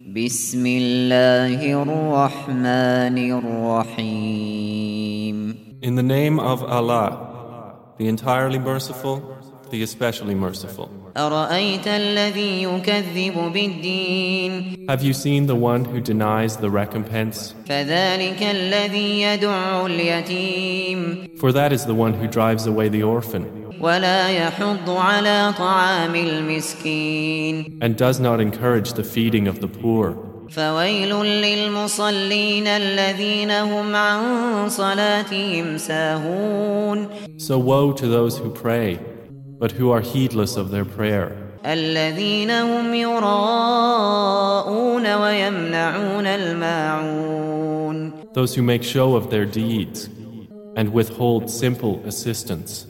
بسم الله الرحمن الرحيم In the name of Allah, the entirely merciful, the especially merciful. أرأيت الذي يكذب بالدين Have you seen the one who denies the recompense? فذلك الذي يدع اليتيم For that is the one who drives away the orphan ولا يحض على طعام المسكين and does not encourage the feeding of the poor. فويل للمصلين الذين هم عن صلاتهم ساهون So woe to those who pray, but who are heedless of their prayer, الذين هم يراءون ويمنعون الماعون those who make show of their deeds and withhold simple assistance.